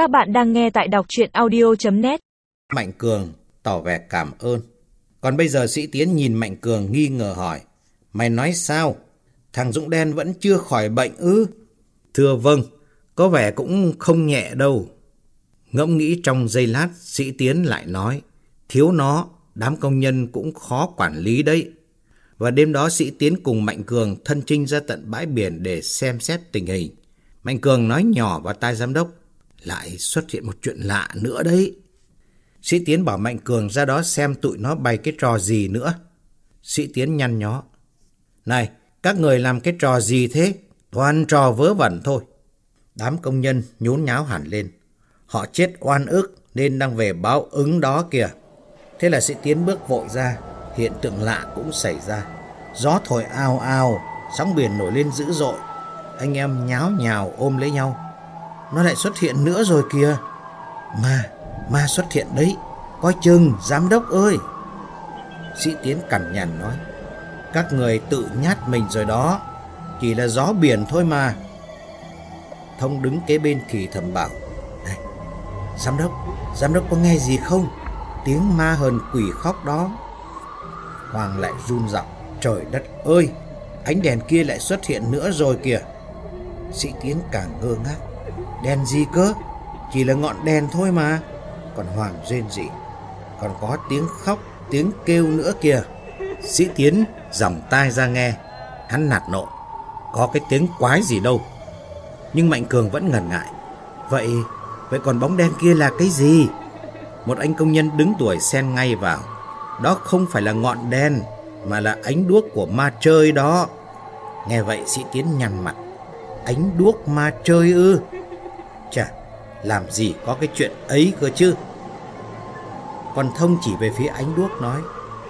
Các bạn đang nghe tại đọc chuyện audio.net Mạnh Cường tỏ vẻ cảm ơn. Còn bây giờ sĩ Tiến nhìn Mạnh Cường nghi ngờ hỏi. Mày nói sao? Thằng Dũng Đen vẫn chưa khỏi bệnh ư? Thưa vâng, có vẻ cũng không nhẹ đâu. Ngẫm nghĩ trong giây lát, sĩ Tiến lại nói. Thiếu nó, đám công nhân cũng khó quản lý đấy. Và đêm đó sĩ Tiến cùng Mạnh Cường thân trinh ra tận bãi biển để xem xét tình hình. Mạnh Cường nói nhỏ vào tai giám đốc. Lại xuất hiện một chuyện lạ nữa đấy. Sĩ Tiến bảo Mạnh Cường ra đó xem tụi nó bày cái trò gì nữa. Sĩ Tiến nhăn nhó. Này, các người làm cái trò gì thế? Toàn trò vớ vẩn thôi. Đám công nhân nhốn nháo hẳn lên. Họ chết oan ức nên đang về báo ứng đó kìa. Thế là sĩ Tiến bước vội ra. Hiện tượng lạ cũng xảy ra. Gió thổi ao ao, sóng biển nổi lên dữ dội. Anh em nháo nhào ôm lấy nhau. Nó lại xuất hiện nữa rồi kìa. Ma, ma xuất hiện đấy. Coi chừng, giám đốc ơi. Sĩ Tiến cằn nhằn nói. Các người tự nhát mình rồi đó. Chỉ là gió biển thôi mà. Thông đứng kế bên thì thầm bảo. Này, giám đốc, giám đốc có nghe gì không? Tiếng ma hờn quỷ khóc đó. Hoàng lại run giọng. Trời đất ơi, ánh đèn kia lại xuất hiện nữa rồi kìa. Sĩ Tiến càng ngơ ngác. Đèn gì cơ? Chỉ là ngọn đèn thôi mà. Còn Hoàng rên rỉ. Còn có tiếng khóc, tiếng kêu nữa kìa. Sĩ Tiến dòng tai ra nghe. Hắn nạt nộ. Có cái tiếng quái gì đâu. Nhưng Mạnh Cường vẫn ngần ngại. Vậy, vậy còn bóng đen kia là cái gì? Một anh công nhân đứng tuổi xen ngay vào. Đó không phải là ngọn đèn, mà là ánh đuốc của ma chơi đó. Nghe vậy sĩ Tiến nhăn mặt. Ánh đuốc ma chơi ư? Chà, làm gì có cái chuyện ấy cơ chứ? Còn Thông chỉ về phía ánh đuốc nói.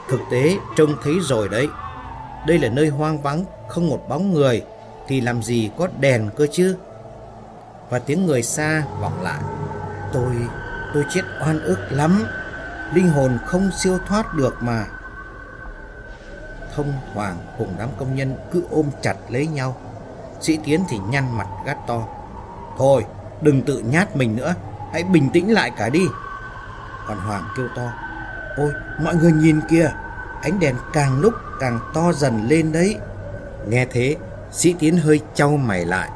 Thực tế trông thấy rồi đấy. Đây là nơi hoang vắng, không một bóng người, thì làm gì có đèn cơ chứ? Và tiếng người xa vọng lại. Tôi, tôi chết oan ức lắm. Linh hồn không siêu thoát được mà. Thông Hoàng cùng đám công nhân cứ ôm chặt lấy nhau. Sĩ Tiến thì nhăn mặt gắt to. Thôi, đừng tự nhát mình nữa, hãy bình tĩnh lại cả đi. Còn Hoàng kêu to. Ôi, mọi người nhìn kìa, ánh đèn càng lúc càng to dần lên đấy. Nghe thế, Sĩ Tiến hơi trao mày lại.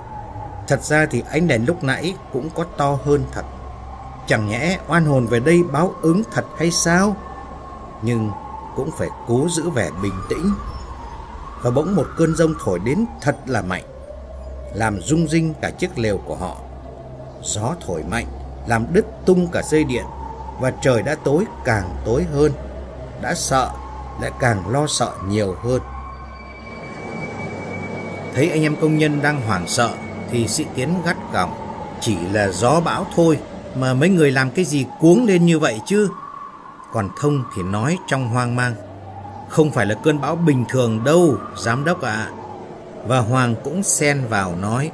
Thật ra thì ánh đèn lúc nãy cũng có to hơn thật. Chẳng nhẽ oan hồn về đây báo ứng thật hay sao? Nhưng cũng phải cố giữ vẻ bình tĩnh. Và bỗng một cơn rông thổi đến thật là mạnh, làm rung rinh cả chiếc lều của họ. Gió thổi mạnh, làm đứt tung cả dây điện, và trời đã tối càng tối hơn. Đã sợ, lại càng lo sợ nhiều hơn. Thấy anh em công nhân đang hoảng sợ, thì sĩ tiến gắt gỏng. Chỉ là gió bão thôi, mà mấy người làm cái gì cuống lên như vậy chứ? Còn Thông thì nói trong hoang mang. Không phải là cơn bão bình thường đâu, giám đốc ạ. Và Hoàng cũng xen vào nói.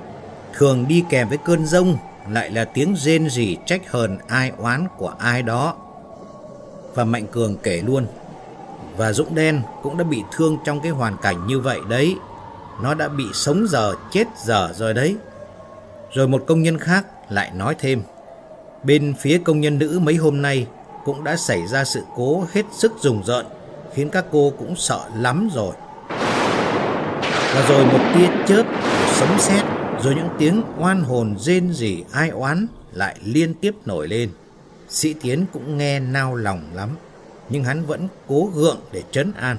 Thường đi kèm với cơn rông lại là tiếng rên rỉ trách hờn ai oán của ai đó. Và Mạnh Cường kể luôn. Và Dũng Đen cũng đã bị thương trong cái hoàn cảnh như vậy đấy. Nó đã bị sống giờ chết giờ rồi đấy. Rồi một công nhân khác lại nói thêm. Bên phía công nhân nữ mấy hôm nay cũng đã xảy ra sự cố hết sức rùng rợn, khiến các cô cũng sợ lắm rồi. Và rồi một tia chớp, một sấm sét, rồi những tiếng oan hồn rên rỉ ai oán lại liên tiếp nổi lên. Sĩ Tiến cũng nghe nao lòng lắm, nhưng hắn vẫn cố gượng để trấn an.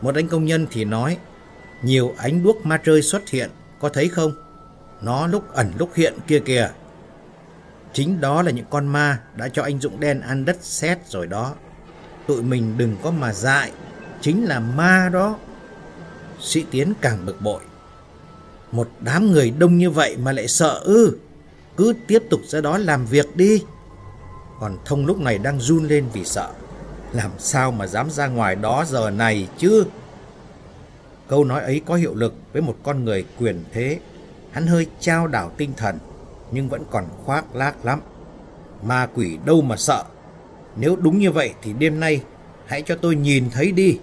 Một anh công nhân thì nói, nhiều ánh đuốc ma chơi xuất hiện, có thấy không? Nó lúc ẩn lúc hiện kia kìa. Chính đó là những con ma đã cho anh Dũng Đen ăn đất sét rồi đó. Tụi mình đừng có mà dại, chính là ma đó. Sĩ Tiến càng bực bội. Một đám người đông như vậy mà lại sợ ư. Cứ tiếp tục ra đó làm việc đi. Còn Thông lúc này đang run lên vì sợ. Làm sao mà dám ra ngoài đó giờ này chứ? Câu nói ấy có hiệu lực với một con người quyền thế. Hắn hơi trao đảo tinh thần nhưng vẫn còn khoác lác lắm. Ma quỷ đâu mà sợ. Nếu đúng như vậy thì đêm nay hãy cho tôi nhìn thấy đi.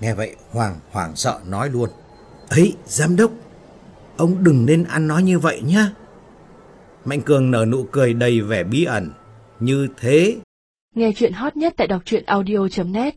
Nghe vậy Hoàng hoảng sợ nói luôn. Ấy, giám đốc, ông đừng nên ăn nói như vậy nhé. Mạnh Cường nở nụ cười đầy vẻ bí ẩn. Như thế. Nghe chuyện hot nhất tại đọc truyện audio.net